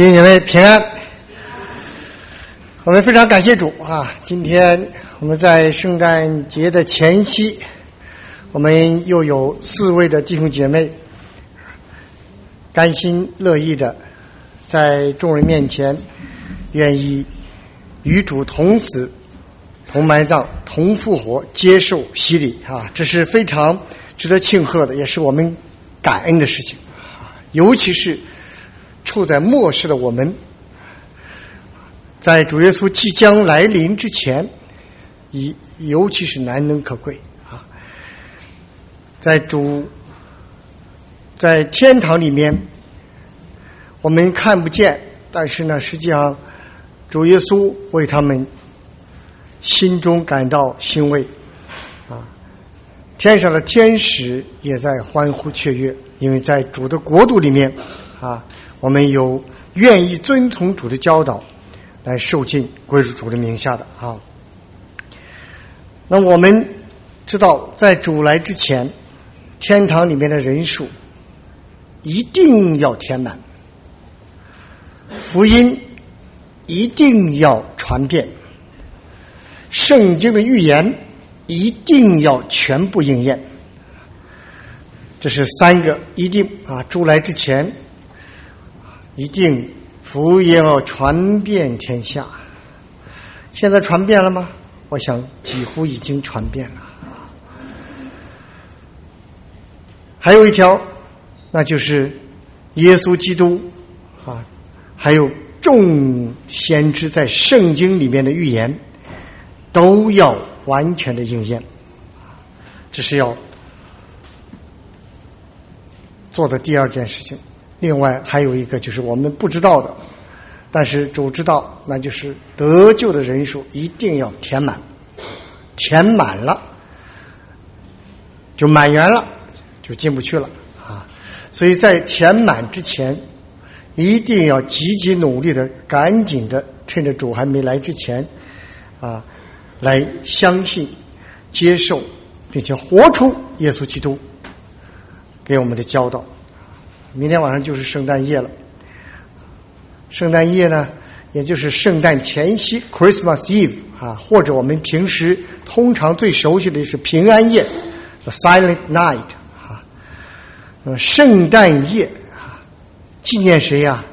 弟兄姐妹平安，我们非常感谢主啊！今天我们在圣诞节的前夕，我们又有四位的弟兄姐妹甘心乐意的在众人面前，愿意与主同死、同埋葬、同复活，接受洗礼啊！这是非常值得庆贺的，也是我们感恩的事情！尤其是。处在末世的我们，在主耶稣即将来临之前，以尤其是难能可贵啊！在主在天堂里面，我们看不见，但是呢，实际上主耶稣为他们心中感到欣慰啊！天上的天使也在欢呼雀跃，因为在主的国度里面啊。我们有愿意遵从主的教导来受尽归属主的名下的啊。那我们知道，在主来之前，天堂里面的人数一定要填满，福音一定要传遍，圣经的预言一定要全部应验。这是三个一定啊！主来之前。一定福音要传遍天下。现在传遍了吗？我想几乎已经传遍了。还有一条，那就是耶稣基督啊，还有众先知在圣经里面的预言，都要完全的应验。这是要做的第二件事情。另外还有一个就是我们不知道的，但是主知道，那就是得救的人数一定要填满，填满了就满员了，就进不去了啊！所以在填满之前，一定要积极努力的，赶紧的，趁着主还没来之前啊，来相信、接受，并且活出耶稣基督给我们的教导。明天晚上就是圣诞夜了。圣诞夜呢，也就是圣诞前夕 （Christmas Eve） 啊，或者我们平时通常最熟悉的是平安夜 （The Silent Night） 啊。呃，圣诞夜啊，纪念谁呀？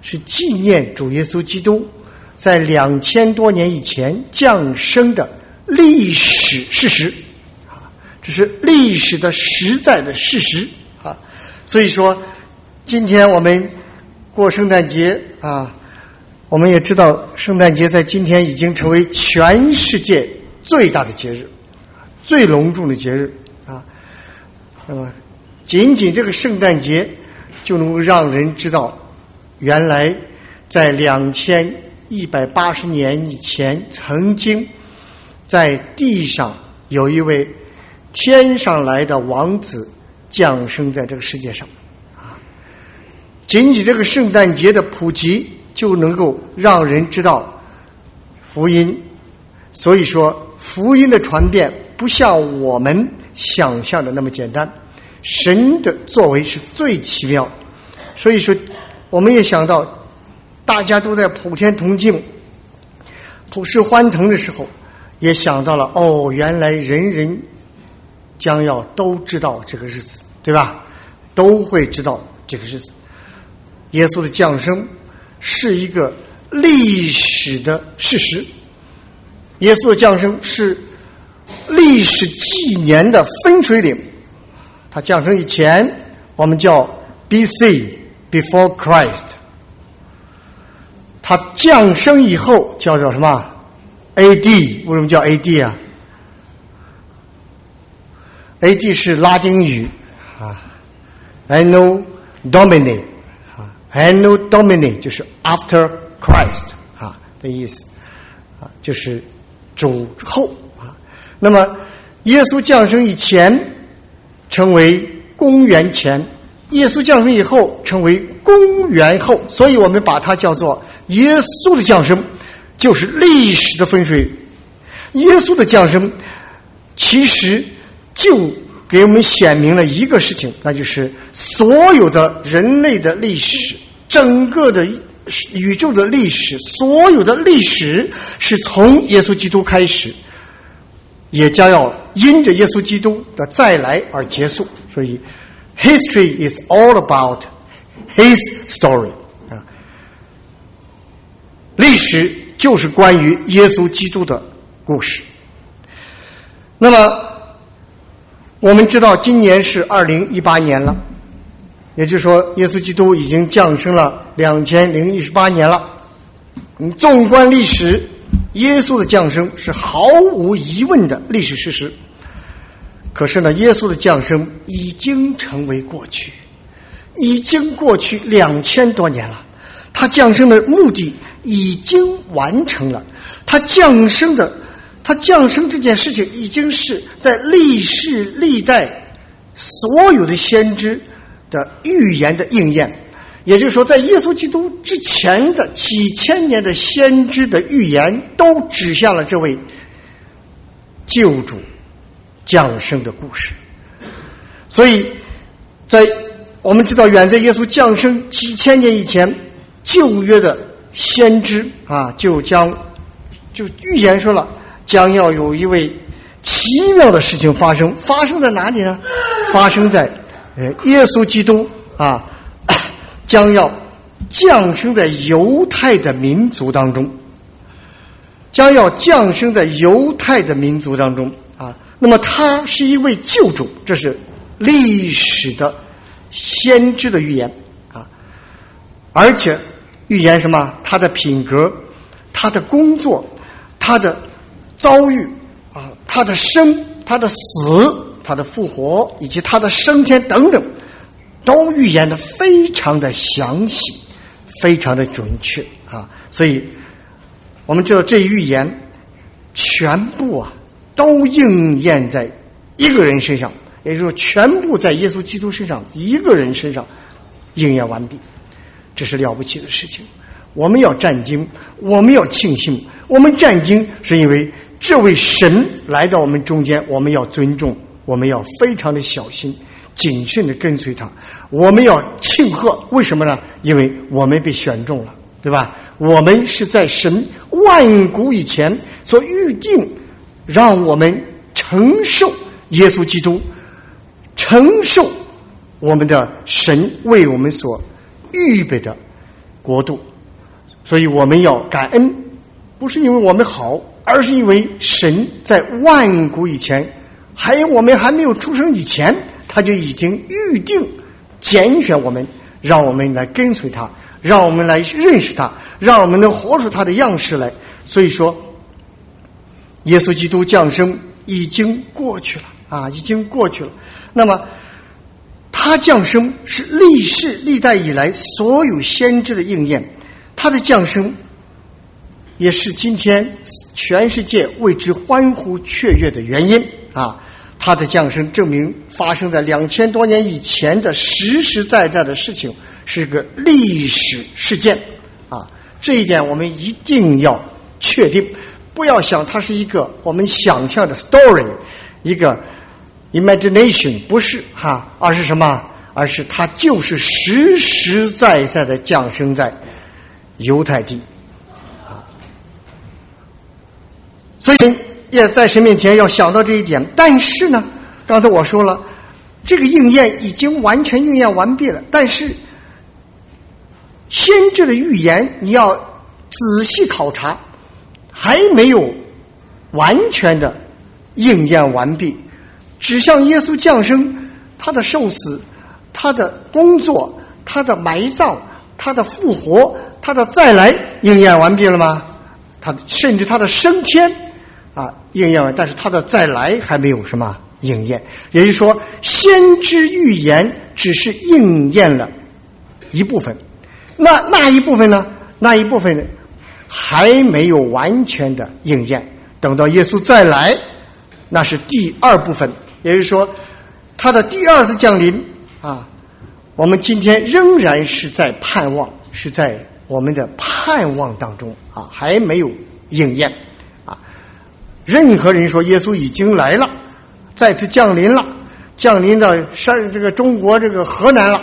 是纪念主耶稣基督在两千多年以前降生的历史事实啊，这是历史的实在的事实啊。所以说。今天我们过圣诞节啊，我们也知道圣诞节在今天已经成为全世界最大的节日，最隆重的节日啊。那么，仅仅这个圣诞节就能够让人知道，原来在两千一百八十年以前，曾经在地上有一位天上来的王子降生在这个世界上。仅仅这个圣诞节的普及，就能够让人知道福音。所以说，福音的传遍不像我们想象的那么简单。神的作为是最奇妙。所以说，我们也想到，大家都在普天同庆、普世欢腾的时候，也想到了哦，原来人人将要都知道这个日子，对吧？都会知道这个日子。耶稣的降生是一个历史的事实。耶稣的降生是历史纪年的分水岭。他降生以前，我们叫 B.C.（Before Christ）。他降生以后叫做什么？A.D. 为什么叫 A.D. 啊？A.D. 是拉丁语啊 I know Domini。Anno Domini 就是 After Christ 啊的意思啊，就是主后啊。那么耶稣降生以前称为公元前，耶稣降生以后称为公元后，所以我们把它叫做耶稣的降生就是历史的分水。耶稣的降生其实就给我们显明了一个事情，那就是所有的人类的历史。整个的宇宙的历史，所有的历史是从耶稣基督开始，也将要因着耶稣基督的再来而结束。所以，history is all about his story 啊，历史就是关于耶稣基督的故事。那么，我们知道今年是二零一八年了。也就是说，耶稣基督已经降生了两千零一十八年了。你纵观历史，耶稣的降生是毫无疑问的历史事实。可是呢，耶稣的降生已经成为过去，已经过去两千多年了。他降生的目的已经完成了，他降生的，他降生这件事情已经是在历世历代所有的先知。的预言的应验，也就是说，在耶稣基督之前的几千年的先知的预言，都指向了这位救主降生的故事。所以，在我们知道，远在耶稣降生几千年以前，旧约的先知啊，就将就预言说了，将要有一位奇妙的事情发生，发生在哪里呢？发生在。呃，耶稣基督啊，将要降生在犹太的民族当中，将要降生在犹太的民族当中啊。那么，他是一位救主，这是历史的先知的预言啊。而且，预言什么？他的品格，他的工作，他的遭遇啊，他的生，他的死。他的复活以及他的升天等等，都预言的非常的详细，非常的准确啊！所以，我们知道这预言全部啊都应验在一个人身上，也就是说，全部在耶稣基督身上一个人身上应验完毕，这是了不起的事情。我们要战惊，我们要庆幸。我们战惊是因为这位神来到我们中间，我们要尊重。我们要非常的小心、谨慎的跟随他。我们要庆贺，为什么呢？因为我们被选中了，对吧？我们是在神万古以前所预定，让我们承受耶稣基督，承受我们的神为我们所预备的国度。所以我们要感恩，不是因为我们好，而是因为神在万古以前。还有我们还没有出生以前，他就已经预定拣选我们，让我们来跟随他，让我们来认识他，让我们能活出他的样式来。所以说，耶稣基督降生已经过去了啊，已经过去了。那么，他降生是历世历代以来所有先知的应验，他的降生也是今天全世界为之欢呼雀跃的原因啊。他的降生证明发生在两千多年以前的实实在在的事情，是个历史事件，啊，这一点我们一定要确定，不要想它是一个我们想象的 story，一个 imagination，不是哈，而是什么？而是它就是实实在在的降生在犹太地，啊，所以。也在神面前要想到这一点，但是呢，刚才我说了，这个应验已经完全应验完毕了。但是，先知的预言你要仔细考察，还没有完全的应验完毕。指向耶稣降生、他的受死、他的工作、他的埋葬、他的复活、他的再来，应验完毕了吗？他甚至他的升天。啊，应验了，但是他的再来还没有什么应验，也就是说，先知预言只是应验了一部分，那那一部分呢？那一部分，还没有完全的应验。等到耶稣再来，那是第二部分，也就是说，他的第二次降临啊，我们今天仍然是在盼望，是在我们的盼望当中啊，还没有应验。任何人说耶稣已经来了，再次降临了，降临到山这个中国这个河南了，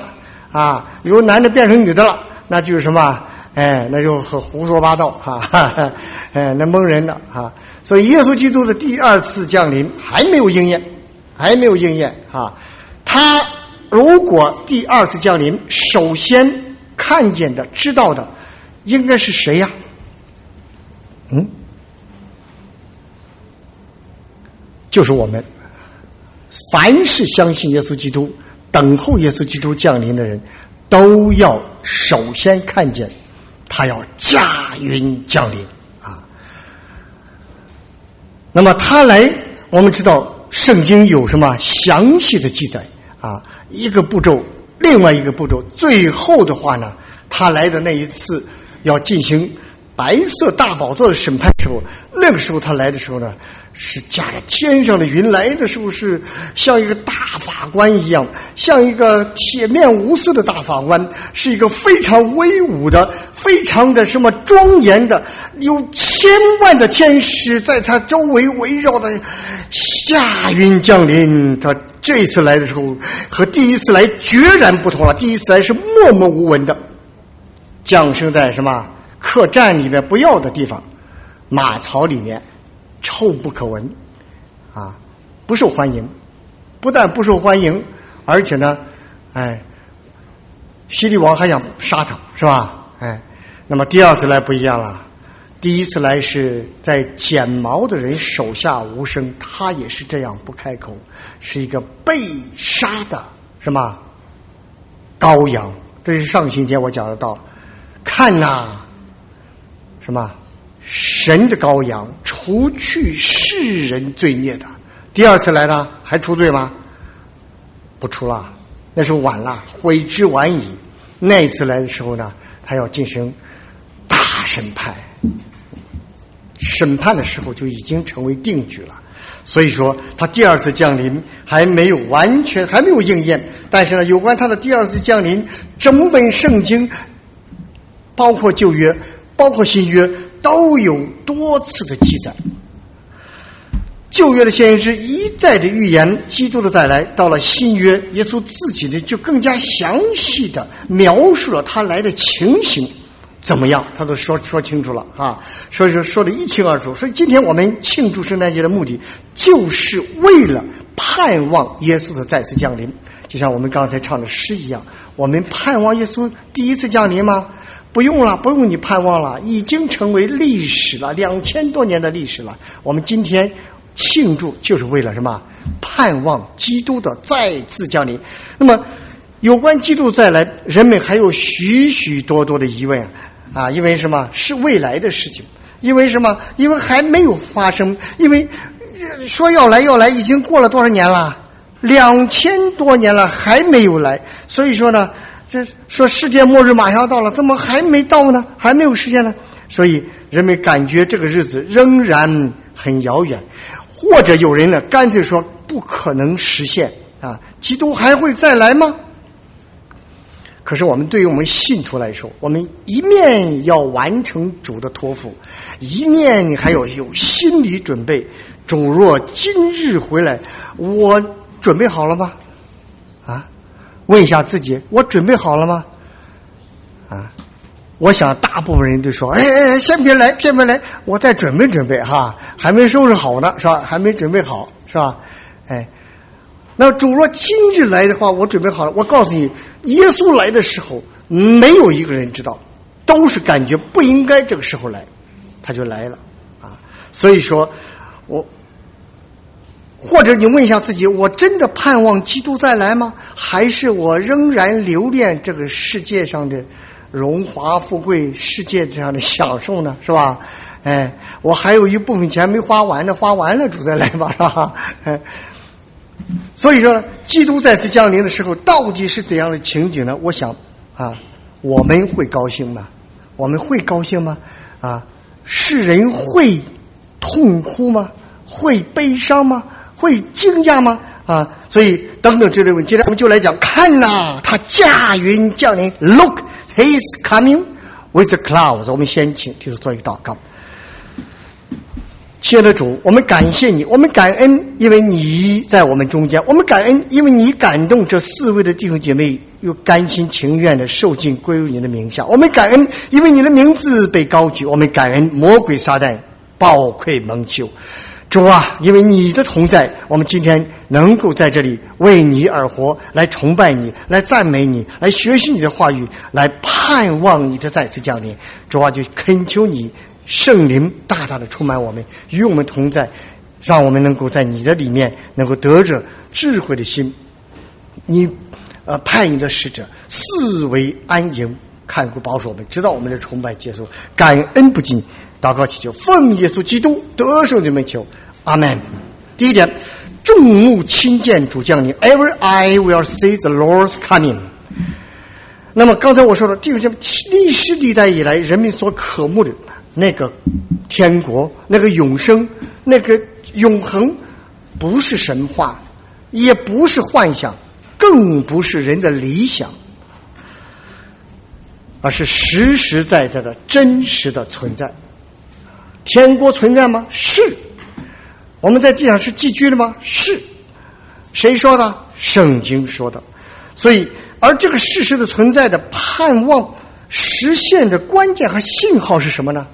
啊，由男的变成女的了，那就是什么？哎，那就和胡说八道哈，哎，那蒙人的哈。所以，耶稣基督的第二次降临还没有应验，还没有应验啊。他如果第二次降临，首先看见的、知道的，应该是谁呀？嗯，就是我们。凡是相信耶稣基督、等候耶稣基督降临的人，都要首先看见他要驾云降临啊。那么他来，我们知道圣经有什么详细的记载啊？一个步骤，另外一个步骤，最后的话呢，他来的那一次要进行白色大宝座的审判时候，那个时候他来的时候呢？是驾着天上的云来的时候，是像一个大法官一样，像一个铁面无私的大法官，是一个非常威武的、非常的什么庄严的，有千万的天使在他周围围绕的下云降临。他这次来的时候和第一次来决然不同了。第一次来是默默无闻的，降生在什么客栈里面不要的地方，马槽里面。臭不可闻，啊，不受欢迎，不但不受欢迎，而且呢，哎，西利王还想杀他，是吧？哎，那么第二次来不一样了，第一次来是在剪毛的人手下无声，他也是这样不开口，是一个被杀的，什么羔羊？这是上星期我讲的道，看呐，什么？神的羔羊，除去世人罪孽的。第二次来了，还出罪吗？不出了，那是晚了，悔之晚矣。那一次来的时候呢，他要进行大审判。审判的时候就已经成为定局了。所以说，他第二次降临还没有完全还没有应验。但是呢，有关他的第二次降临，整本圣经，包括旧约，包括新约。都有多次的记载，旧约的先知一再的预言基督的再来，到了新约，耶稣自己呢就更加详细的描述了他来的情形怎么样，他都说说清楚了啊，所以说说的一清二楚。所以今天我们庆祝圣诞节的目的，就是为了盼望耶稣的再次降临，就像我们刚才唱的诗一样，我们盼望耶稣第一次降临吗？不用了，不用你盼望了，已经成为历史了，两千多年的历史了。我们今天庆祝，就是为了什么？盼望基督的再次降临。那么，有关基督再来，人们还有许许多多的疑问啊！因为什么？是未来的事情。因为什么？因为还没有发生。因为说要来要来，已经过了多少年了？两千多年了，还没有来。所以说呢。这说世界末日马上到了，怎么还没到呢？还没有实现呢？所以人们感觉这个日子仍然很遥远，或者有人呢干脆说不可能实现啊！基督还会再来吗？可是我们对于我们信徒来说，我们一面要完成主的托付，一面还要有心理准备。主若今日回来，我准备好了吗？问一下自己，我准备好了吗？啊，我想大部分人都说：“哎哎哎，先别来，先别来，我再准备准备哈，还没收拾好呢，是吧？还没准备好，是吧？”哎，那主若今日来的话，我准备好了。我告诉你，耶稣来的时候，没有一个人知道，都是感觉不应该这个时候来，他就来了啊。所以说，我。或者你问一下自己：我真的盼望基督再来吗？还是我仍然留恋这个世界上的荣华富贵、世界这样的享受呢？是吧？哎，我还有一部分钱没花完呢，花完了主再来吧，是吧？哎，所以说，基督再次降临的时候，到底是怎样的情景呢？我想啊，我们会高兴吗？我们会高兴吗？啊，世人会痛哭吗？会悲伤吗？会惊讶吗？啊，所以等等这类问题，今天我们就来讲，看呐，他驾云降临，Look, He is coming with the clouds。我们先请就是做一个祷告。亲爱的主，我们感谢你，我们感恩，因为你在我们中间；我们感恩，因为你感动这四位的弟兄姐妹又甘心情愿的受尽归入你的名下。我们感恩，因为你的名字被高举。我们感恩魔鬼撒旦暴愧蒙羞。主啊，因为你的同在，我们今天能够在这里为你而活，来崇拜你，来赞美你，来学习你的话语，来盼望你的再次降临。主啊，就恳求你圣灵大大的充满我们，与我们同在，让我们能够在你的里面能够得着智慧的心。你，呃，派你的使者四围安营，看顾保守我们，直到我们的崇拜结束。感恩不尽，祷告祈求，奉耶稣基督得胜的名求。阿门。第一点，众目亲见主降临，Every eye will see the Lord's coming。那么刚才我说的，这个叫历史历代以来人们所渴慕的那个天国、那个永生、那个永恒，不是神话，也不是幻想，更不是人的理想，而是实实在在的真实的存在。天国存在吗？是。我们在地上是寄居的吗？是，谁说的？圣经说的。所以，而这个事实的存在的盼望实现的关键和信号是什么呢？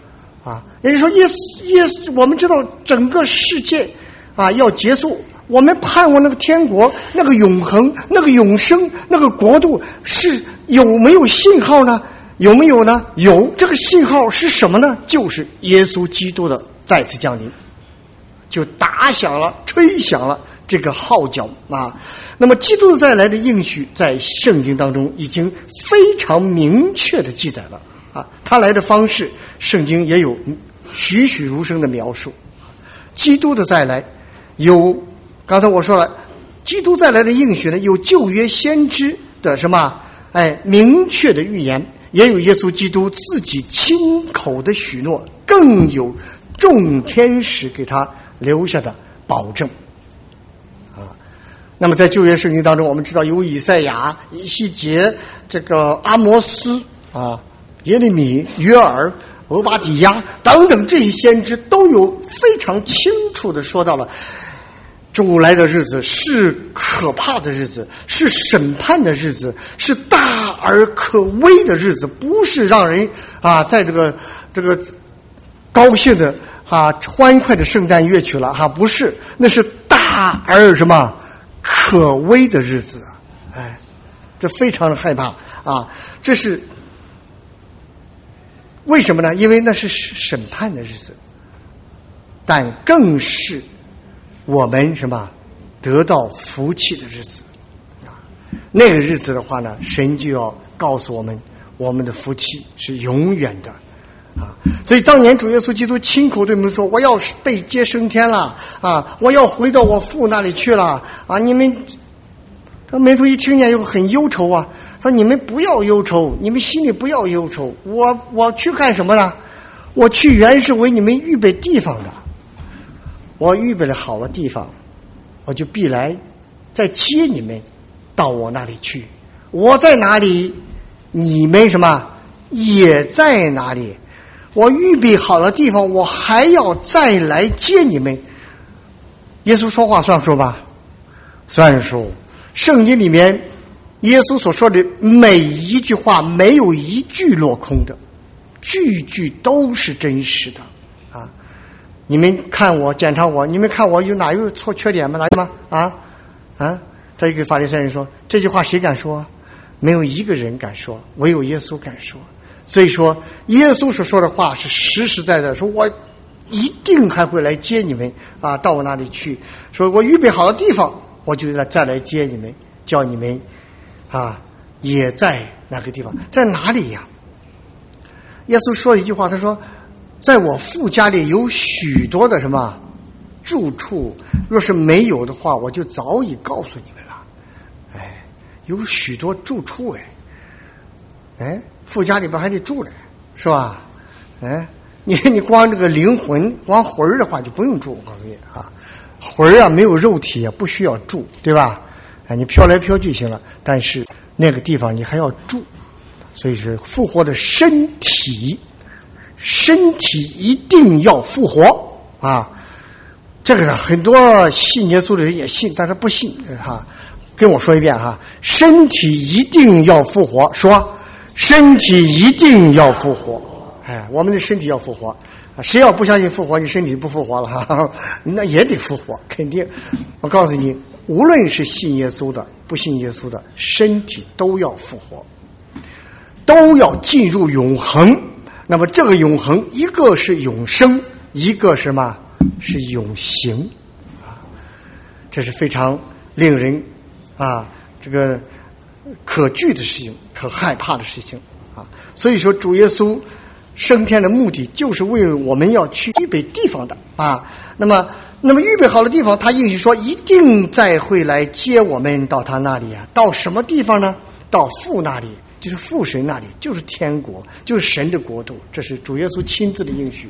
啊，也就是说，耶稣，耶稣，我们知道整个世界啊要结束，我们盼望那个天国、那个永恒、那个永生、那个国度是有没有信号呢？有没有呢？有，这个信号是什么呢？就是耶稣基督的再次降临。就打响了、吹响了这个号角啊！那么，基督再来的应许在圣经当中已经非常明确的记载了啊。他来的方式，圣经也有栩栩如生的描述。基督的再来，有刚才我说了，基督再来的应许呢，有旧约先知的什么？哎，明确的预言，也有耶稣基督自己亲口的许诺，更有众天使给他。留下的保证，啊，那么在旧约圣经当中，我们知道有以赛亚、以西结、这个阿摩斯啊、耶利米、约尔、俄巴底亚等等这些先知，都有非常清楚的说到了主来的日子是可怕的日子，是审判的日子，是大而可畏的日子，不是让人啊在这个这个高兴的。啊，欢快的圣诞乐曲了哈，不是，那是大而什么可危的日子，哎，这非常的害怕啊，这是为什么呢？因为那是审判的日子，但更是我们什么得到福气的日子啊。那个日子的话呢，神就要告诉我们，我们的福气是永远的。啊，所以当年主耶稣基督亲口对我们说：“我要被接升天了啊，我要回到我父那里去了啊！”你们，他门徒一听见又很忧愁啊，说：“你们不要忧愁，你们心里不要忧愁。我我去干什么呢？我去原是为你们预备地方的。我预备了好了地方，我就必来再接你们到我那里去。我在哪里，你们什么也在哪里。”我预备好了地方，我还要再来接你们。耶稣说话算数吧？算数。圣经里面，耶稣所说的每一句话，没有一句落空的，句句都是真实的！你们看我，检查我，你们看我有哪有错缺点吗？哪有吗？啊啊！他就给法利赛人说：“这句话谁敢说？没有一个人敢说，唯有耶稣敢说。”所以说，耶稣所说的话是实实在在，说我一定还会来接你们啊，到我那里去。说我预备好了地方，我就来再来接你们，叫你们啊也在那个地方，在哪里呀？耶稣说一句话，他说：“在我父家里有许多的什么住处，若是没有的话，我就早已告诉你们了。”哎，有许多住处哎，哎。富家里边还得住嘞，是吧？哎，你你光这个灵魂，光魂儿的话就不用住。我告诉你啊，魂儿啊没有肉体啊，不需要住，对吧？哎，你飘来飘去行了，但是那个地方你还要住，所以是复活的身体，身体一定要复活啊！这个很多信耶稣的人也信，但是不信哈。跟我说一遍哈，身体一定要复活，说身体一定要复活。哎，我们的身体要复活，谁要不相信复活，你身体不复活了哈，那也得复活，肯定。我告诉你，无论是信耶稣的，不信耶稣的，身体都要复活，都要进入永恒。那么这个永恒，一个是永生，一个什么是永行啊？这是非常令人啊这个可惧的事情，可害怕的事情啊。所以说，主耶稣。升天的目的就是为我们要去预备地方的啊。那么，那么预备好了地方，他应许说一定再会来接我们到他那里啊。到什么地方呢？到父那里，就是父神那里，就是天国，就是神的国度。这是主耶稣亲自的应许。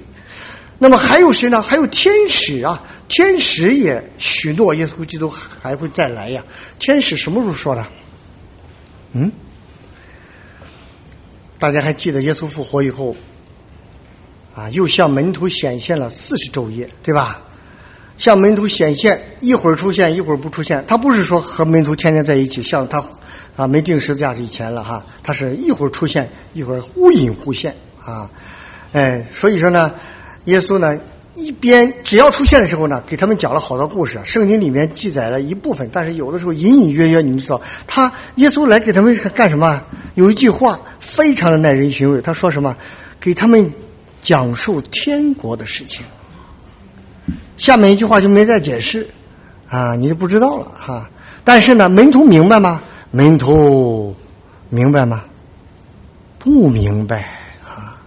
那么还有谁呢？还有天使啊！天使也许诺耶稣基督还会再来呀。天使什么时候说的？嗯？大家还记得耶稣复活以后？啊，又向门徒显现了四十昼夜，对吧？向门徒显现，一会儿出现，一会儿不出现。他不是说和门徒天天在一起，像他啊没定十字架以前了哈。他是一会儿出现，一会儿忽隐忽现啊。哎，所以说呢，耶稣呢一边只要出现的时候呢，给他们讲了好多故事。圣经里面记载了一部分，但是有的时候隐隐约约，你们知道，他耶稣来给他们干什么？有一句话非常的耐人寻味，他说什么？给他们。讲述天国的事情，下面一句话就没再解释，啊，你就不知道了哈。但是呢，门徒明白吗？门徒明白吗？不明白啊。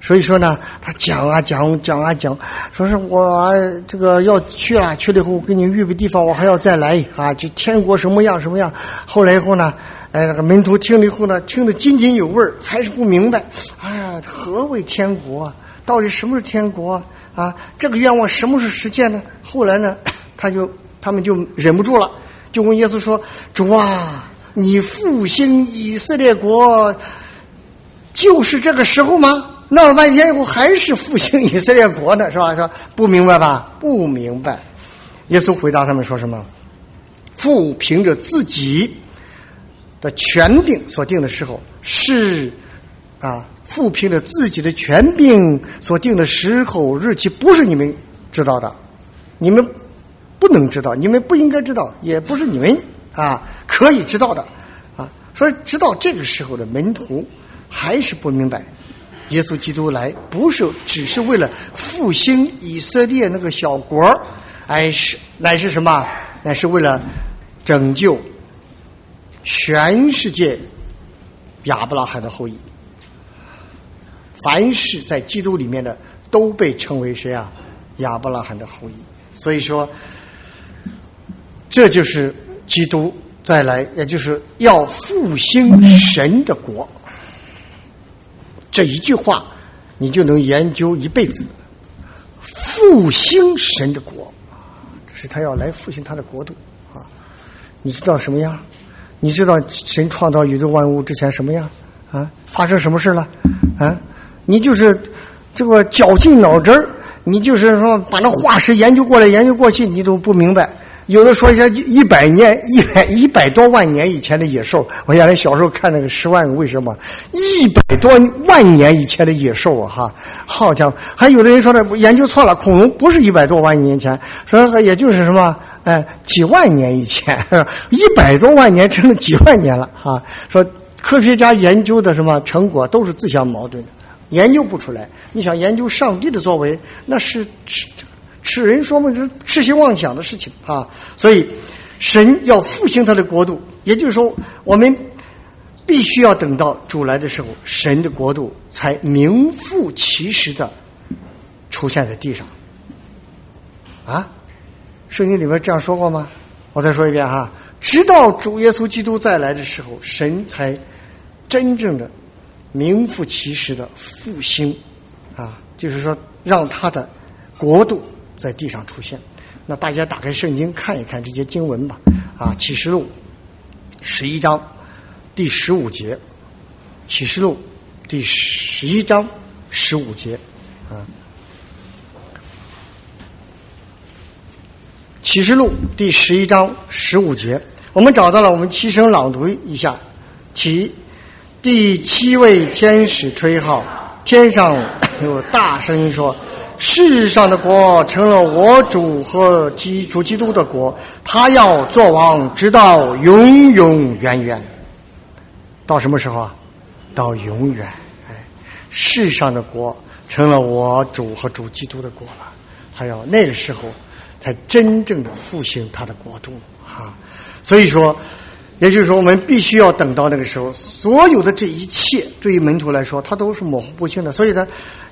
所以说呢，他讲啊讲讲啊讲，说是我这个要去了，去了以后给你预备地方，我还要再来啊。就天国什么样什么样。后来以后呢？哎，那个门徒听了以后呢，听得津津有味儿，还是不明白。哎呀，何为天国？到底什么是天国啊？这个愿望什么时候实现呢？后来呢，他就他们就忍不住了，就问耶稣说：“主啊，你复兴以色列国，就是这个时候吗？闹了半天以后还是复兴以色列国呢？是吧？说不明白吧？不明白。”耶稣回答他们说什么？父凭着自己。的权柄所定的时候是啊，复凭着自己的权柄所定的时候日期不是你们知道的，你们不能知道，你们不应该知道，也不是你们啊可以知道的啊。所以，直到这个时候的门徒还是不明白，耶稣基督来不是只是为了复兴以色列那个小国而是乃是什么？乃是为了拯救。全世界亚伯拉罕的后裔，凡是在基督里面的，都被称为谁啊？亚伯拉罕的后裔。所以说，这就是基督再来，也就是要复兴神的国。这一句话，你就能研究一辈子。复兴神的国，这是他要来复兴他的国度啊！你知道什么样？你知道神创造宇宙万物之前什么样？啊，发生什么事了？啊，你就是这个绞尽脑汁儿，你就是说把那化石研究过来研究过去，你都不明白。有的说一下一百年一百一百多万年以前的野兽，我原来小时候看那个《十万个为什么》，一百多万年以前的野兽啊，哈，好家伙！还有的人说呢，研究错了，恐龙不是一百多万年前，说也就是什么，哎，几万年以前，一百多万年成了几万年了，哈。说科学家研究的什么成果都是自相矛盾的，研究不出来。你想研究上帝的作为，那是是。痴人说梦是痴心妄想的事情啊！所以，神要复兴他的国度，也就是说，我们必须要等到主来的时候，神的国度才名副其实的出现在地上。啊，圣经里面这样说过吗？我再说一遍哈，直到主耶稣基督再来的时候，神才真正的名副其实的复兴啊，就是说让他的国度。在地上出现，那大家打开圣经看一看这些经文吧。啊，启示录十一章第十五节，启示录第十一章十五节，啊，启示录第十一章十五节，我们找到了，我们齐声朗读一下。其第七位天使吹号，天上有大声音说：“世上的国成了我主和基主基督的国，他要做王，直到永永远远。到什么时候啊？到永远。哎，世上的国成了我主和主基督的国了，他要那个时候才真正的复兴他的国度啊。所以说。”也就是说，我们必须要等到那个时候，所有的这一切对于门徒来说，他都是模糊不清的。所以呢，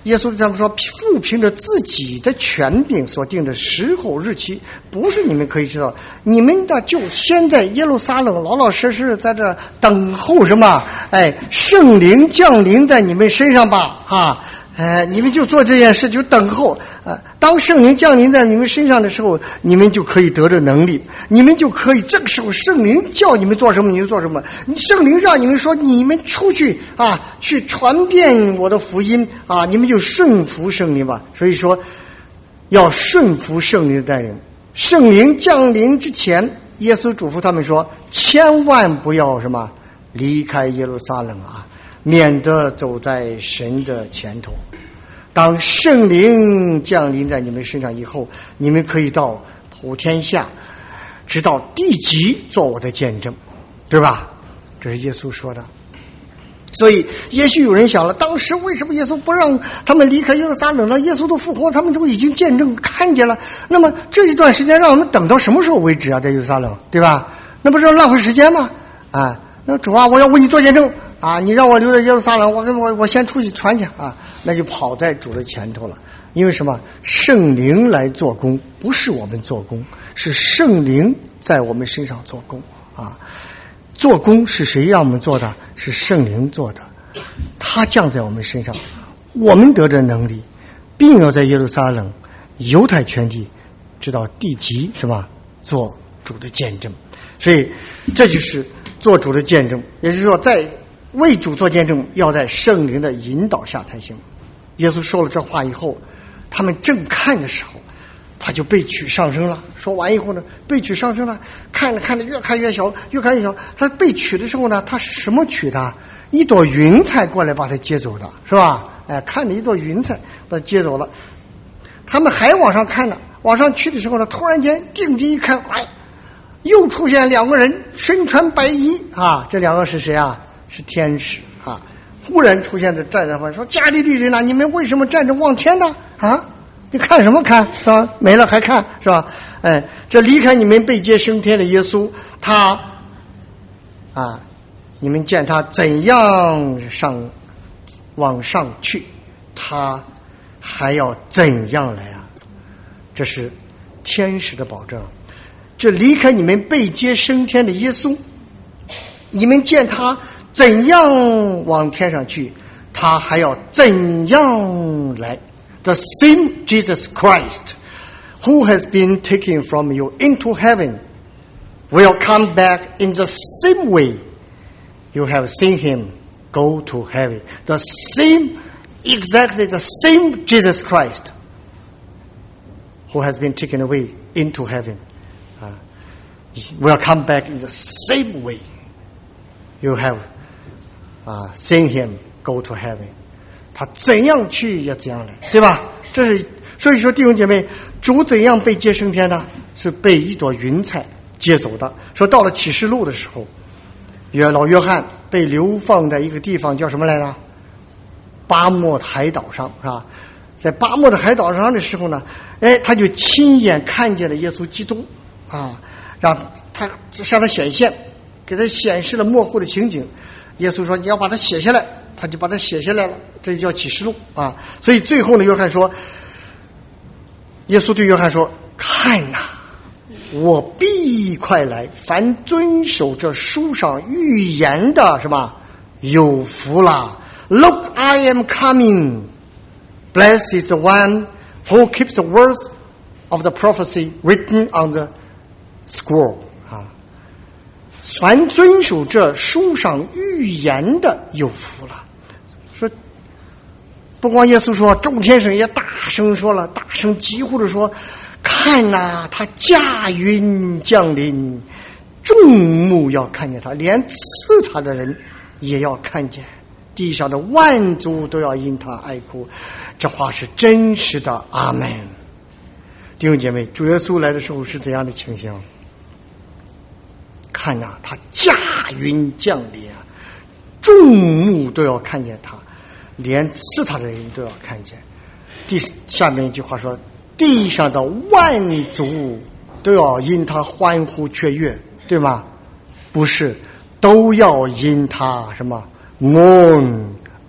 耶稣这样说：“父凭着自己的权柄所定的时候日期，不是你们可以知道。你们的就先在耶路撒冷老老实实在这等候什么？哎，圣灵降临在你们身上吧，哈。”哎，你们就做这件事，就等候啊！当圣灵降临在你们身上的时候，你们就可以得着能力，你们就可以这个时候圣灵叫你们做什么，你就做什么。圣灵让你们说，你们出去啊，去传遍我的福音啊，你们就顺服圣灵吧。所以说，要顺服圣灵的带领。圣灵降临之前，耶稣嘱咐他们说，千万不要什么离开耶路撒冷啊。免得走在神的前头。当圣灵降临在你们身上以后，你们可以到普天下，直到地极做我的见证，对吧？这是耶稣说的。所以，也许有人想了：当时为什么耶稣不让他们离开耶路撒冷呢？耶稣都复活，他们都已经见证看见了。那么这一段时间，让我们等到什么时候为止啊？在耶路撒冷，对吧？那不是浪费时间吗？啊，那主啊，我要为你做见证。啊！你让我留在耶路撒冷，我跟我我先出去传去啊！那就跑在主的前头了。因为什么？圣灵来做工，不是我们做工，是圣灵在我们身上做工啊！做工是谁让我们做的？是圣灵做的，他降在我们身上，我们得着能力，并要在耶路撒冷、犹太全地，直到地极，是吧？做主的见证。所以，这就是做主的见证。也就是说，在为主做见证，要在圣灵的引导下才行。耶稣说了这话以后，他们正看的时候，他就被取上升了。说完以后呢，被取上升了，看着看着越看越小，越看越小。他被取的时候呢，他是什么取的？一朵云彩过来把他接走的，是吧？哎，看着一朵云彩把他接走了。他们还往上看呢，往上去的时候呢，突然间定睛一看，哎，又出现两个人，身穿白衣啊！这两个是谁啊？是天使啊！忽然出现在站在旁说：“加利利人呐，你们为什么站着望天呢？啊，你看什么看是吧？没了还看是吧？哎，这离开你们被接升天的耶稣，他啊，你们见他怎样上往上去，他还要怎样来啊？这是天使的保证。这离开你们被接升天的耶稣，你们见他。”怎样往天上去，他还要怎样来？The same Jesus Christ, who has been taken from you into heaven, will come back in the same way you have seen him go to heaven. The same, exactly the same Jesus Christ, who has been taken away into heaven, uh, will come back in the same way you have 啊，sing him go to heaven，他怎样去也怎样来，对吧？这是所以说弟兄姐妹，主怎样被接升天呢？是被一朵云彩接走的。说到了启示录的时候，约老约翰被流放在一个地方叫什么来着？巴莫海岛上是吧？在巴莫的海岛上的时候呢，哎，他就亲眼看见了耶稣基督啊，让他向他显现，给他显示了模糊的情景。耶稣说：“你要把它写下来，他就把它写下来了。这就叫启示录啊。所以最后呢，约翰说：‘耶稣对约翰说，看呐，我必快来。凡遵守这书上预言的，是吧？有福啦。Look, I am coming. Blessed is the one who keeps the words of the prophecy written on the scroll. 凡遵守这书上预言的有福了。说，不光耶稣说，众天使也大声说了，大声疾呼着说：“看呐，他驾云降临，众目要看见他，连刺他的人也要看见，地上的万族都要因他哀哭。这话是真实的，阿门。弟兄姐妹，主耶稣来的时候是怎样的情形？看呐，他驾云降临啊，众目都要看见他，连刺他的人都要看见。第下面一句话说：“地上的万族都要因他欢呼雀跃，对吗？不是，都要因他什么 mourn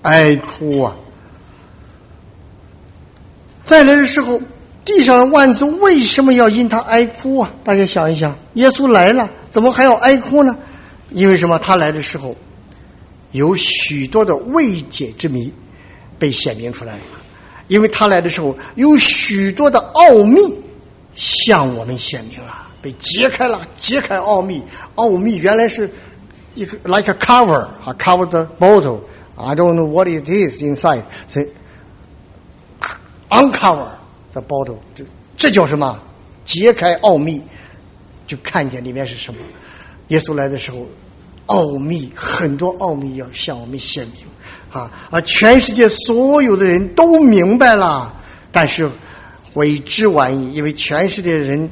哀哭啊！再来的时候，地上的万族为什么要因他哀哭啊？大家想一想，耶稣来了。”怎么还要哀哭呢？因为什么？他来的时候，有许多的未解之谜被显明出来了。因为他来的时候，有许多的奥秘向我们显明了，被揭开了。揭开奥秘，奥秘原来是一个 like a cover 啊，cover the bottle。I don't know what it is inside。所以 uncover the bottle，这这叫什么？揭开奥秘。就看见里面是什么？耶稣来的时候，奥秘很多奥秘要向我们显明啊！而全世界所有的人都明白了，但是为之晚矣，因为全世界的人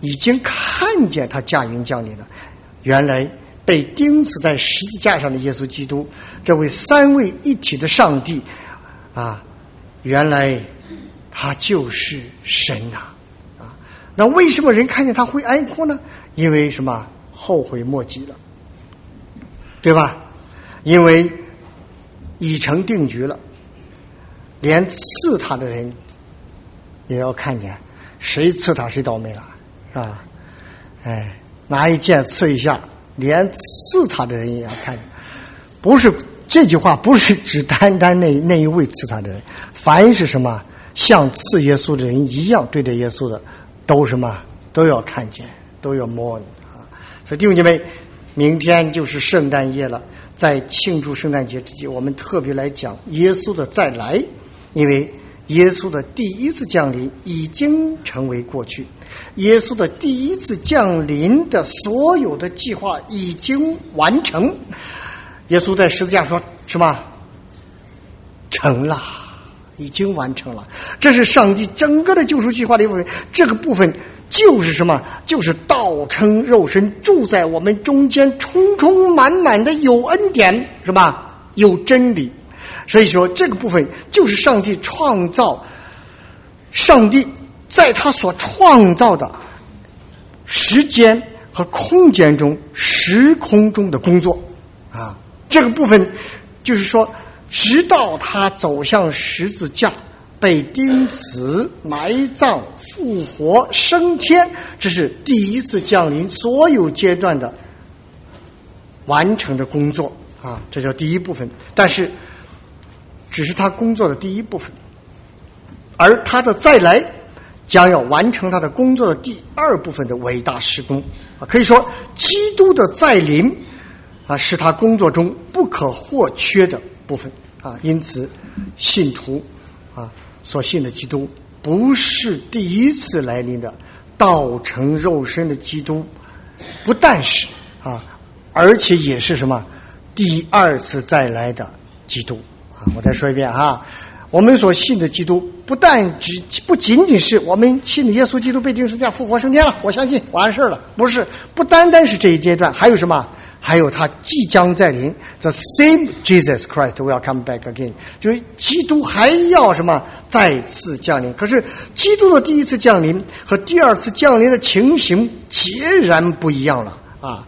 已经看见他驾云降临了。原来被钉死在十字架上的耶稣基督，这位三位一体的上帝啊，原来他就是神呐！那为什么人看见他会哀哭呢？因为什么？后悔莫及了，对吧？因为已成定局了，连刺他的人也要看见，谁刺他谁倒霉了，是吧？哎，拿一剑刺一下，连刺他的人也要看见。不是这句话，不是只单单那那一位刺他的人，凡是什么像刺耶稣的人一样对待耶稣的。都什么都要看见，都要摸啊！所以弟兄姐妹，明天就是圣诞夜了，在庆祝圣诞节之际，我们特别来讲耶稣的再来，因为耶稣的第一次降临已经成为过去，耶稣的第一次降临的所有的计划已经完成。耶稣在十字架说什么？成了。已经完成了，这是上帝整个的救赎计划的一部分。这个部分就是什么？就是道成肉身，住在我们中间，充充满满的有恩典，是吧？有真理。所以说，这个部分就是上帝创造，上帝在他所创造的时间和空间中，时空中的工作啊。这个部分就是说。直到他走向十字架，被钉死、埋葬、复活、升天，这是第一次降临所有阶段的完成的工作啊，这叫第一部分。但是，只是他工作的第一部分，而他的再来将要完成他的工作的第二部分的伟大施工啊。可以说，基督的再临啊，是他工作中不可或缺的。部分啊，因此信徒啊所信的基督不是第一次来临的道成肉身的基督，不但是啊，而且也是什么第二次再来的基督啊！我再说一遍哈，我们所信的基督不但只不仅仅是我们信的耶稣基督被钉十字架复活升天了，我相信完事儿了，不是不单单是这一阶段，还有什么？还有他即将再临，the same Jesus Christ will come back again。就是基督还要什么再次降临？可是基督的第一次降临和第二次降临的情形截然不一样了啊，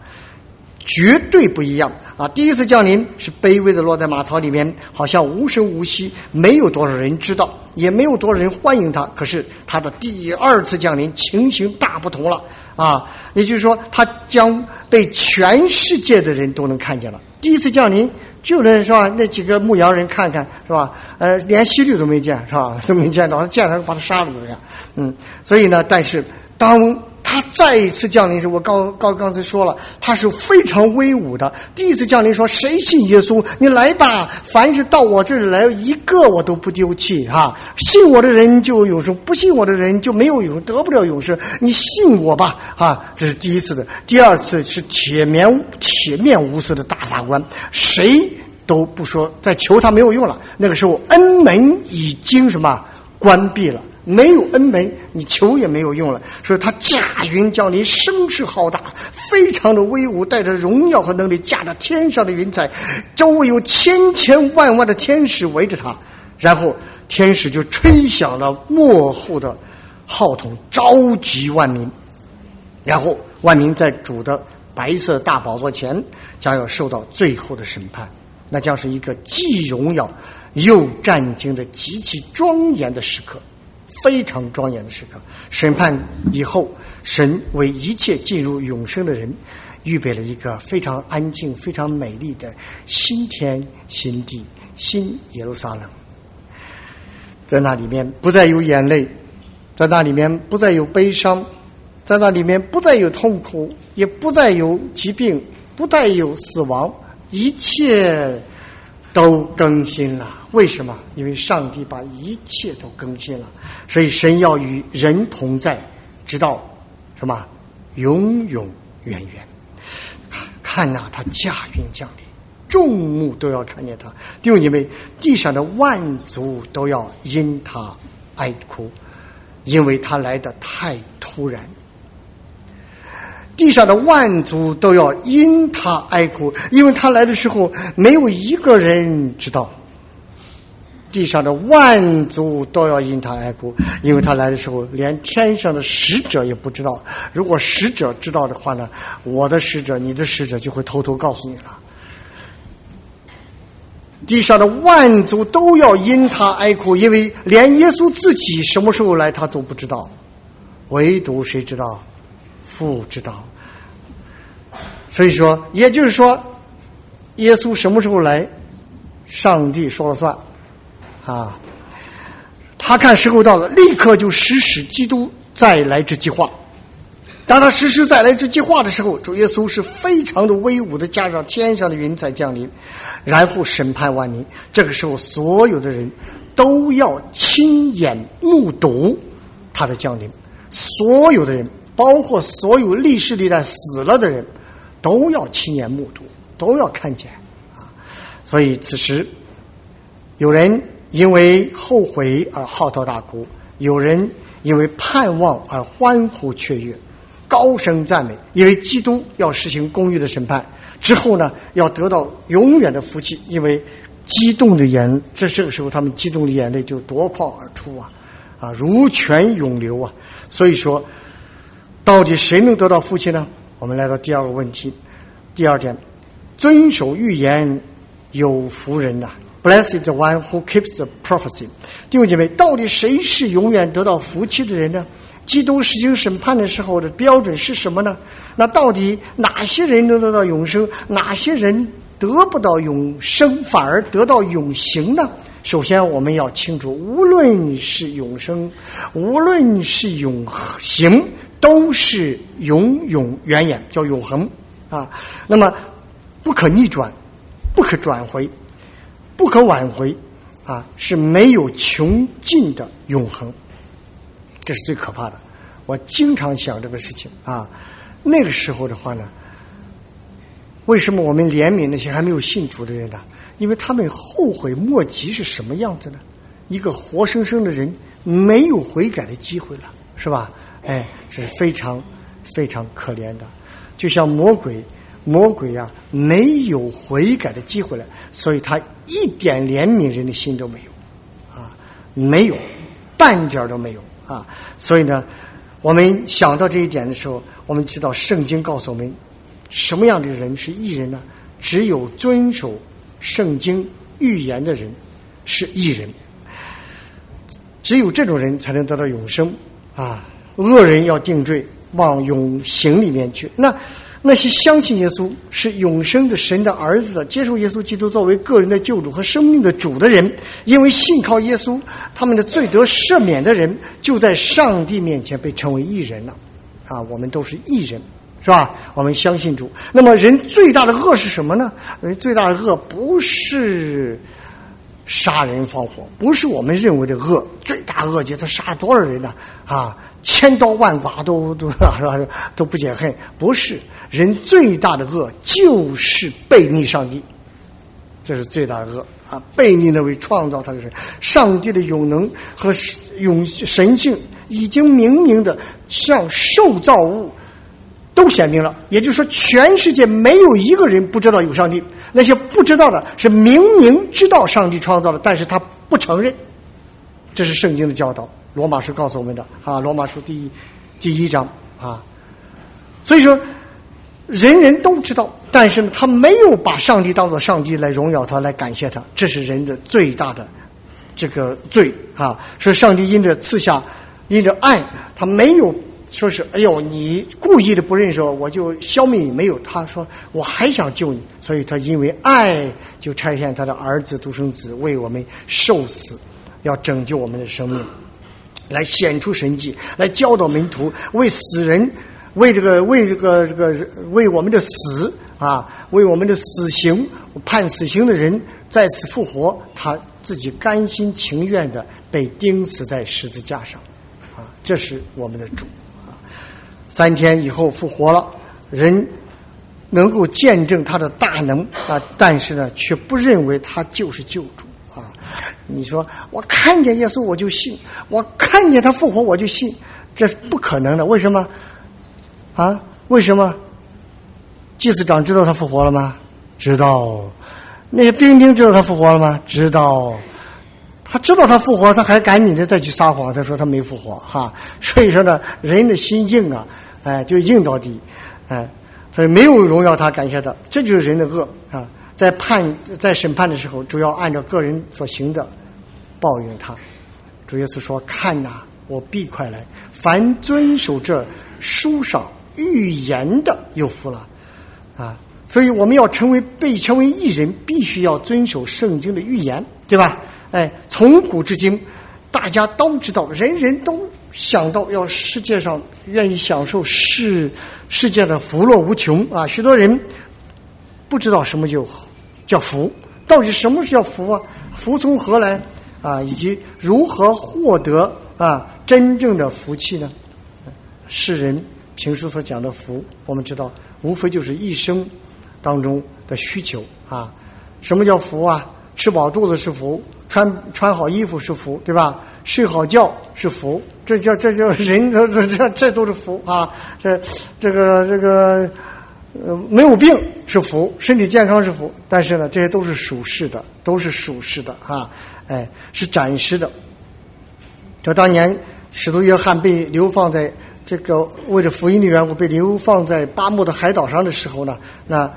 绝对不一样啊！第一次降临是卑微的落在马槽里面，好像无声无息，没有多少人知道，也没有多少人欢迎他。可是他的第二次降临情形大不同了。啊，也就是说，他将被全世界的人都能看见了。第一次降临，就能是吧？那几个牧羊人看看是吧？呃，连希律都没见是吧？都没见到，他见了把他杀了怎么样？嗯，所以呢，但是当他再一次降临时，我刚刚刚才说了，他是非常威武的。第一次降临说：“谁信耶稣？你来吧！凡是到我这里来一个，我都不丢弃哈。信我的人就有永生，不信我的人就没有永，得不了永生。你信我吧！啊，这是第一次的。第二次是铁面铁面无私的大法官，谁都不说再求他没有用了。那个时候恩门已经什么关闭了。”没有恩门，你求也没有用了。说他驾云降临，声势浩大，非常的威武，带着荣耀和能力，驾着天上的云彩，周围有千千万万的天使围着他。然后天使就吹响了幕后的号筒，召集万民。然后万民在主的白色大宝座前，将要受到最后的审判。那将是一个既荣耀又战惊的极其庄严的时刻。非常庄严的时刻，审判以后，神为一切进入永生的人预备了一个非常安静、非常美丽的新天新地、新耶路撒冷。在那里面不再有眼泪，在那里面不再有悲伤，在那里面不再有痛苦，也不再有疾病，不再有死亡，一切都更新了。为什么？因为上帝把一切都更新了，所以神要与人同在，直到什么永永远远。看呐，他驾云降临，众目都要看见他。弟兄姐妹，地上的万族都要因他哀哭，因为他来的太突然。地上的万族都要因他哀哭，因为他来的时候没有一个人知道。地上的万族都要因他哀哭，因为他来的时候，连天上的使者也不知道。如果使者知道的话呢，我的使者、你的使者就会偷偷告诉你了。地上的万族都要因他哀哭，因为连耶稣自己什么时候来他都不知道，唯独谁知道？父知道。所以说，也就是说，耶稣什么时候来，上帝说了算。啊，他看时候到了，立刻就实施基督再来之计划。当他实施再来之计划的时候，主耶稣是非常的威武的，加上天上的云彩降临，然后审判万民。这个时候，所有的人都要亲眼目睹他的降临。所有的人，包括所有历史历代死了的人，都要亲眼目睹，都要看见啊！所以此时有人。因为后悔而嚎啕大哭，有人因为盼望而欢呼雀跃，高声赞美。因为基督要实行公义的审判之后呢，要得到永远的福气。因为激动的眼，这这个时候他们激动的眼泪就夺眶而出啊，啊，如泉涌流啊。所以说，到底谁能得到福气呢？我们来到第二个问题，第二点，遵守预言有福人呐。Blessed the one who keeps the prophecy。弟兄姐妹，到底谁是永远得到福气的人呢？基督实行审判的时候的标准是什么呢？那到底哪些人能得到永生？哪些人得不到永生，反而得到永刑呢？首先，我们要清楚，无论是永生，无论是永刑，都是永永远远，叫永恒啊。那么，不可逆转，不可转回。不可挽回，啊，是没有穷尽的永恒，这是最可怕的。我经常想这个事情啊。那个时候的话呢，为什么我们怜悯那些还没有信主的人呢？因为他们后悔莫及是什么样子呢？一个活生生的人没有悔改的机会了，是吧？哎，这是非常非常可怜的，就像魔鬼。魔鬼呀，没有悔改的机会了，所以他一点怜悯人的心都没有，啊，没有，半点都没有啊。所以呢，我们想到这一点的时候，我们知道圣经告诉我们，什么样的人是义人呢？只有遵守圣经预言的人是义人，只有这种人才能得到永生啊。恶人要定罪，往永刑里面去。那。那些相信耶稣是永生的神的儿子的，接受耶稣基督作为个人的救主和生命的主的人，因为信靠耶稣，他们的罪得赦免的人，就在上帝面前被称为义人了。啊，我们都是义人，是吧？我们相信主。那么人最大的恶是什么呢？人最大的恶不是杀人放火，不是我们认为的恶。最大恶极，他杀了多少人呢？啊，千刀万剐都都是吧？都不解恨。不是人最大的恶，就是背逆上帝，这是最大的恶啊！背逆那位创造他的人，上帝的永能和永神性。已经明明的向受造物都显明了，也就是说，全世界没有一个人不知道有上帝。那些不知道的，是明明知道上帝创造了，但是他不承认。这是圣经的教导，罗马书告诉我们的啊，罗马书第一第一章啊。所以说，人人都知道，但是呢，他没有把上帝当做上帝来荣耀他，来感谢他。这是人的最大的这个罪啊！说上帝因着赐下。因着爱，他没有说是哎呦，你故意的不认识我，我就消灭你。没有，他说我还想救你，所以他因为爱，就拆现他的儿子独生子为我们受死，要拯救我们的生命，来显出神迹，来教导门徒，为死人，为这个为这个这个为我们的死啊，为我们的死刑判死刑的人再次复活，他自己甘心情愿的被钉死在十字架上。啊这是我们的主啊！三天以后复活了，人能够见证他的大能啊，但是呢，却不认为他就是救主！你说我看见耶稣我就信，我看见他复活我就信，这是不可能的。为什么？啊？为什么？祭司长知道他复活了吗？知道。那些兵丁知道他复活了吗？知道。他知道他复活，他还赶紧的再去撒谎，他说他没复活，哈。所以说呢，人的心硬啊，哎，就硬到底，哎，所以没有荣耀他，感谢他，这就是人的恶啊。在判在审判的时候，主要按照个人所行的抱怨他。主耶稣说：“看呐，我必快来，凡遵守这书上预言的，有福了。”啊，所以我们要成为被称为艺人，必须要遵守圣经的预言，对吧？哎，从古至今，大家都知道，人人都想到要世界上愿意享受世世界的福乐无穷啊！许多人不知道什么叫叫福，到底什么叫福啊？福从何来啊？以及如何获得啊真正的福气呢？世人平时所讲的福，我们知道，无非就是一生当中的需求啊。什么叫福啊？吃饱肚子是福。穿穿好衣服是福，对吧？睡好觉是福，这叫这叫人，这这这都是福啊！这这个这个呃没有病是福，身体健康是福，但是呢，这些都是属实的，都是属实的啊！哎，是暂时的。就当年使徒约翰被流放在这个为了福音的缘故被流放在巴木的海岛上的时候呢，那。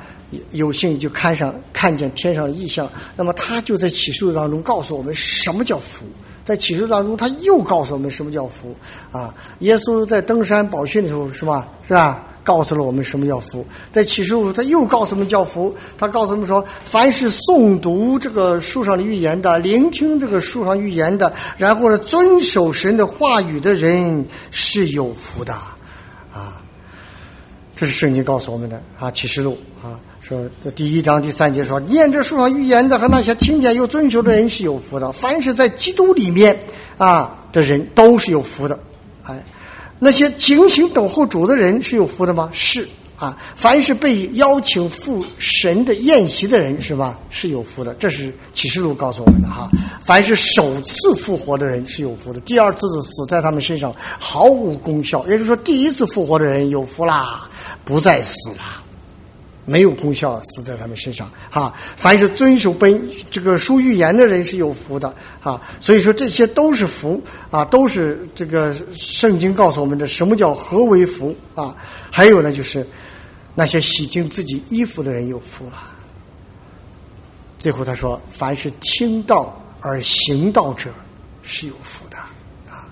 有幸就看上看见天上的异象，那么他就在启示录当中告诉我们什么叫福，在启示当中他又告诉我们什么叫福啊！耶稣在登山宝训的时候是吧？是吧？告诉了我们什么叫福，在启示录他又告诉我们叫福，他告诉我们说，凡是诵读这个书上的预言的，聆听这个书上预言的，然后呢遵守神的话语的人是有福的啊！这是圣经告诉我们的啊，启示录啊。说这第一章第三节说，念这书上预言的和那些听见又遵守的人是有福的。凡是在基督里面啊的人都是有福的。那些警醒等候主的人是有福的吗？是啊。凡是被邀请赴神的宴席的人是吧？是有福的。这是启示录告诉我们的哈。凡是首次复活的人是有福的，第二次的死在他们身上毫无功效。也就是说，第一次复活的人有福啦，不再死了。没有功效，死在他们身上。哈，凡是遵守本这个书预言的人是有福的。哈，所以说这些都是福啊，都是这个圣经告诉我们的什么叫何为福啊？还有呢，就是那些洗净自己衣服的人有福了。最后他说，凡是听道而行道者是有福的啊。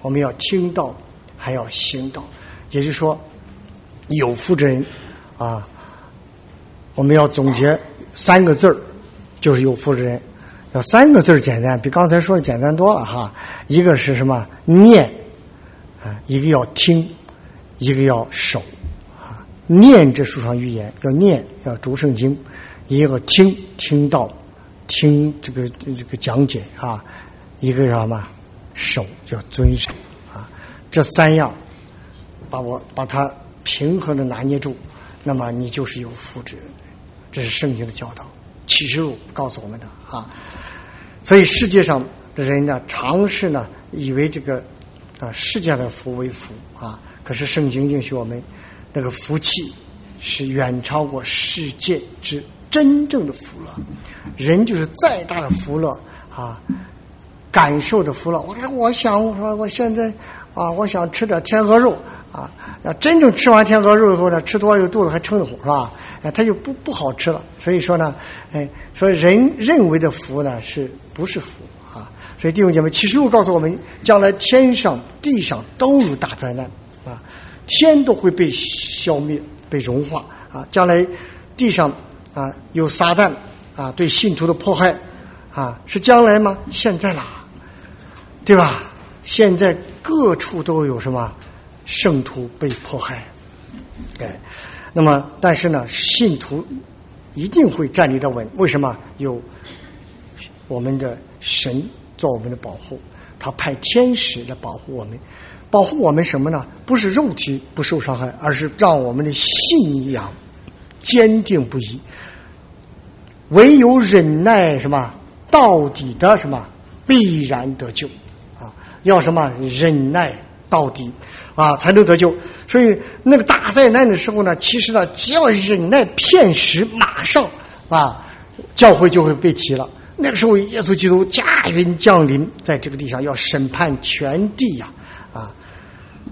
我们要听道，还要行道，也就是说，有福之人啊。我们要总结三个字儿，就是有福之人。要三个字儿简单，比刚才说的简单多了哈。一个是什么？念啊，一个要听，一个要守啊，念这书上预言，要念，要读圣经，一个听听到，听这个这个讲解啊，一个什么守，要遵守啊，这三样，把我把它平衡的拿捏住，那么你就是有福之人。这是圣经的教导，启示录告诉我们的啊。所以世界上的人呢，尝试呢，以为这个啊世界的福为福啊，可是圣经应许我们，那个福气是远超过世界之真正的福乐。人就是再大的福乐啊，感受的福乐。我说，我想我说，我现在啊，我想吃点天鹅肉啊。要真正吃完天鹅肉以后呢，吃多了肚子还撑得慌，是吧？哎，它就不不好吃了。所以说呢，哎，说人认为的福呢，是不是福啊？所以弟兄姐妹，启示录告诉我们，将来天上地上都有大灾难啊，天都会被消灭、被融化啊。将来地上啊有撒旦啊对信徒的迫害啊，是将来吗？现在啦，对吧？现在各处都有什么？圣徒被迫害，哎，那么但是呢，信徒一定会站立的稳。为什么？有我们的神做我们的保护，他派天使来保护我们，保护我们什么呢？不是肉体不受伤害，而是让我们的信仰坚定不移。唯有忍耐什么到底的什么必然得救啊！要什么忍耐到底。啊，才能得救。所以那个大灾难的时候呢，其实呢，只要忍耐片时，马上啊，教会就会被提了。那个时候，耶稣基督驾云降临在这个地上，要审判全地呀！啊，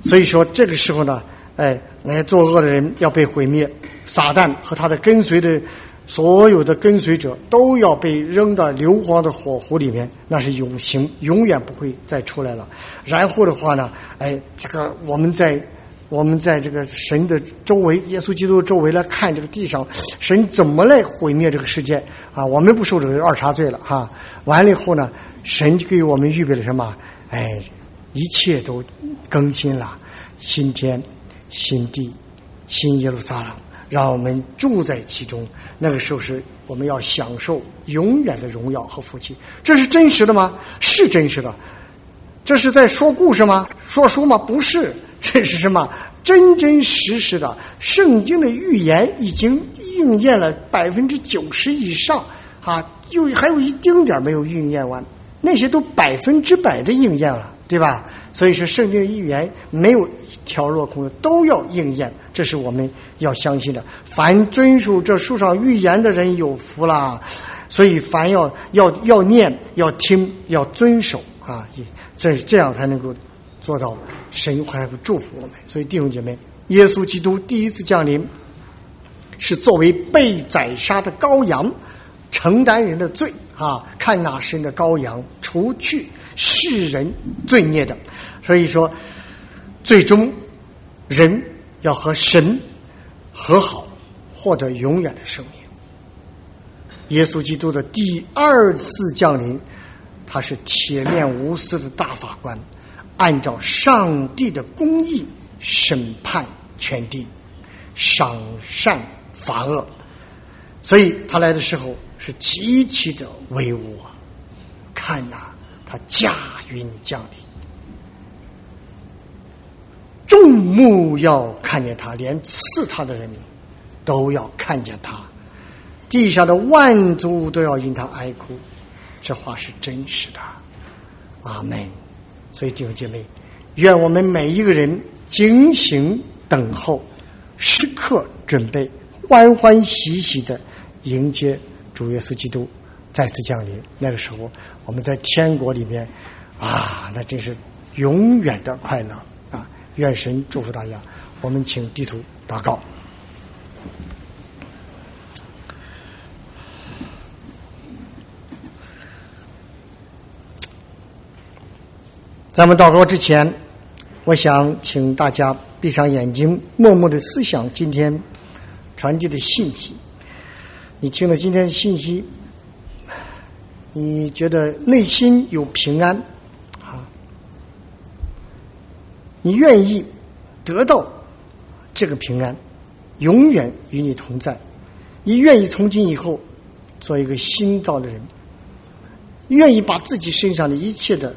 所以说这个时候呢，哎，那些作恶的人要被毁灭，撒旦和他的跟随的。所有的跟随者都要被扔到硫磺的火湖里面，那是永刑，永远不会再出来了。然后的话呢，哎，这个我们在我们在这个神的周围，耶稣基督周围来看这个地上，神怎么来毁灭这个世界啊？我们不受这个二茬罪了哈。完了以后呢，神给我们预备了什么？哎，一切都更新了，新天、新地、新耶路撒冷。让我们住在其中，那个时候是我们要享受永远的荣耀和福气。这是真实的吗？是真实的。这是在说故事吗？说书吗？不是，这是什么？真真实实的圣经的预言已经应验了百分之九十以上啊，又还有一丁点没有应验完，那些都百分之百的应验了，对吧？所以说，圣经预言没有一。条落空的都要应验，这是我们要相信的。凡遵守这书上预言的人有福啦。所以，凡要要要念、要听、要遵守啊，这这样才能够做到神还会祝福我们。所以，弟兄姐妹，耶稣基督第一次降临，是作为被宰杀的羔羊，承担人的罪啊。看那神的羔羊，除去世人罪孽的。所以说。最终，人要和神和好，获得永远的生命。耶稣基督的第二次降临，他是铁面无私的大法官，按照上帝的公义审判全地，赏善罚恶。所以他来的时候是极其的威武啊！看呐，他驾云降临。众目要看见他，连刺他的人都要看见他，地下的万族都要因他哀哭。这话是真实的，阿门。所以弟兄姐妹，愿我们每一个人警醒等候，时刻准备，欢欢喜喜的迎接主耶稣基督再次降临。那个时候，我们在天国里面啊，那真是永远的快乐啊。愿神祝福大家。我们请地图祷告。咱们祷告之前，我想请大家闭上眼睛，默默的思想今天传递的信息。你听了今天的信息，你觉得内心有平安？啊你愿意得到这个平安永远与你同在。你愿意从今以后做一个新造的人，愿意把自己身上的一切的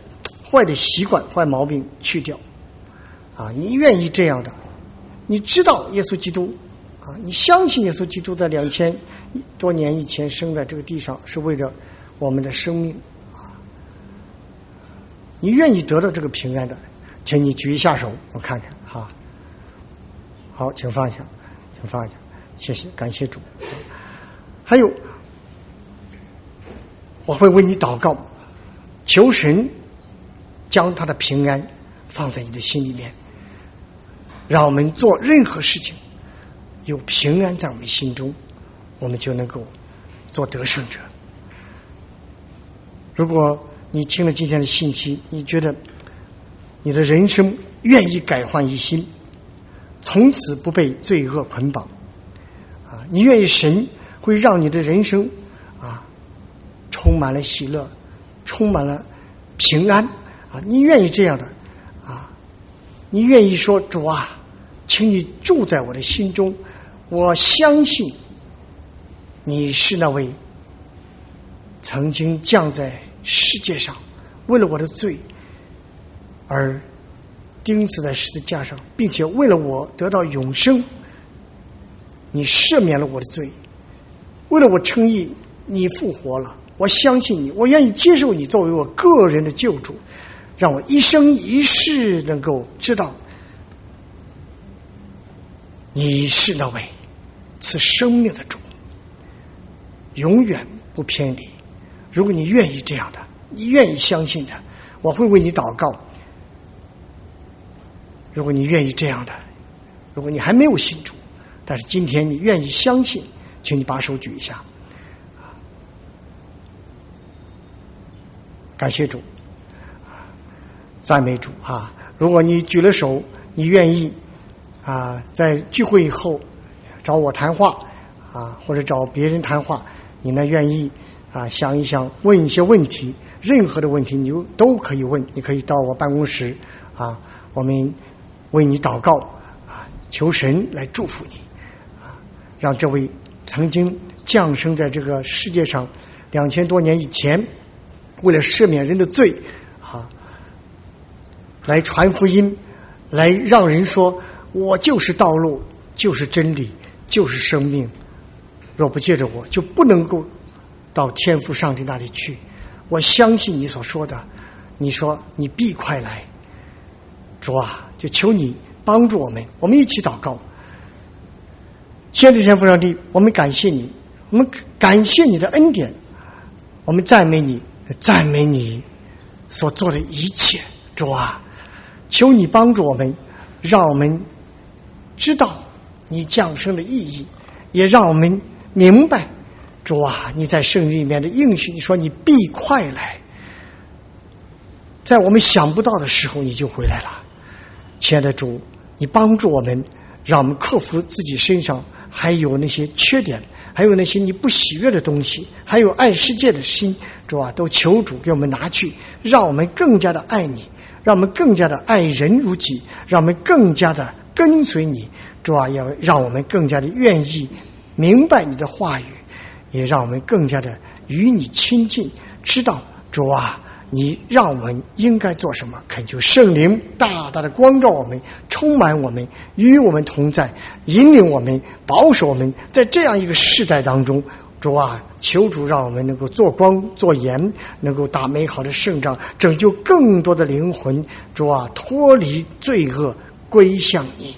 坏的习惯、坏毛病去掉，啊，你愿意这样的？你知道耶稣基督啊？你相信耶稣基督在两千多年以前生在这个地上，是为了我们的生命啊？你愿意得到这个平安的，请你举一下手，我看看哈。好，请放下，请放下，谢谢，感谢主。还有，我会为你祷告，求神将他的平安放在你的心里面，让我们做任何事情有平安在我们心中，我们就能够做得胜者。如果你听了今天的信息，你觉得你的人生愿意改换一新，从此不被罪恶捆绑，啊，你愿意神。会让你的人生啊充满了喜乐，充满了平安啊！你愿意这样的啊？你愿意说主啊，请你住在我的心中，我相信你是那位曾经降在世界上，为了我的罪而钉死在十字架上，并且为了我得到永生，你赦免了我的罪。为了我称义，你复活了，我相信你，我愿意接受你作为我个人的救主，让我一生一世能够知道你是那位赐生命的主，永远不偏离。如果你愿意这样的，你愿意相信的，我会为你祷告。如果你愿意这样的，如果你还没有信主，但是今天你愿意相信。请你把手举一下，感谢主，赞美主哈！如果你举了手，你愿意啊，在聚会以后找我谈话啊，或者找别人谈话，你呢愿意啊想一想，问一些问题，任何的问题你都可以问，你可以到我办公室啊，我们为你祷告啊，求神来祝福你啊，让这位。曾经降生在这个世界上两千多年以前，为了赦免人的罪，啊，来传福音，来让人说我就是道路，就是真理，就是生命。若不借着我，就不能够到天父上帝那里去。我相信你所说的，你说你必快来，主啊，就求你帮助我们，我们一起祷告。先知天父上帝，我们感谢你，我们感谢你的恩典，我们赞美你，赞美你所做的一切，主啊，求你帮助我们，让我们知道你降生的意义，也让我们明白，主啊，你在圣经里面的应许，你说你必快来，在我们想不到的时候你就回来了，亲爱的主，你帮助我们，让我们克服自己身上。还有那些缺点，还有那些你不喜悦的东西，还有爱世界的心，主啊，都求主给我们拿去，让我们更加的爱你，让我们更加的爱人如己，让我们更加的跟随你，主啊，要让我们更加的愿意明白你的话语，也让我们更加的与你亲近，知道主啊。你让我们应该做什么？恳求圣灵大大的光照我们，充满我们，与我们同在，引领我们，保守我们，在这样一个时代当中，主啊，求主让我们能够做光做盐，能够打美好的胜仗，拯救更多的灵魂。主啊，脱离罪恶，归向你。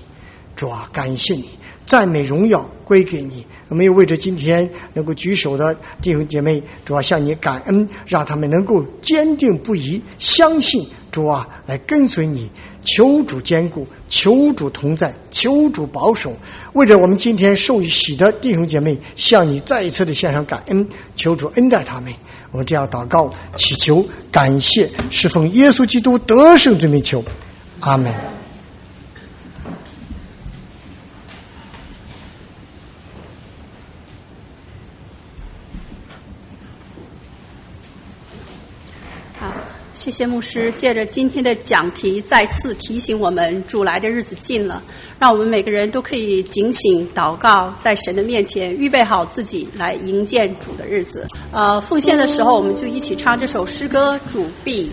主啊，感谢你，赞美荣耀归给你。我们也为着今天能够举手的弟兄姐妹，主要向你感恩，让他们能够坚定不移，相信主啊，来跟随你，求主坚固，求主同在，求主保守。为着我们今天受喜的弟兄姐妹，向你再一次的献上感恩，求主恩待他们。我们这样祷告，祈求，感谢，是奉耶稣基督得胜之名求，阿门。谢谢牧师，借着今天的讲题，再次提醒我们主来的日子近了，让我们每个人都可以警醒祷告，在神的面前预备好自己来迎接主的日子。呃，奉献的时候，我们就一起唱这首诗歌《主必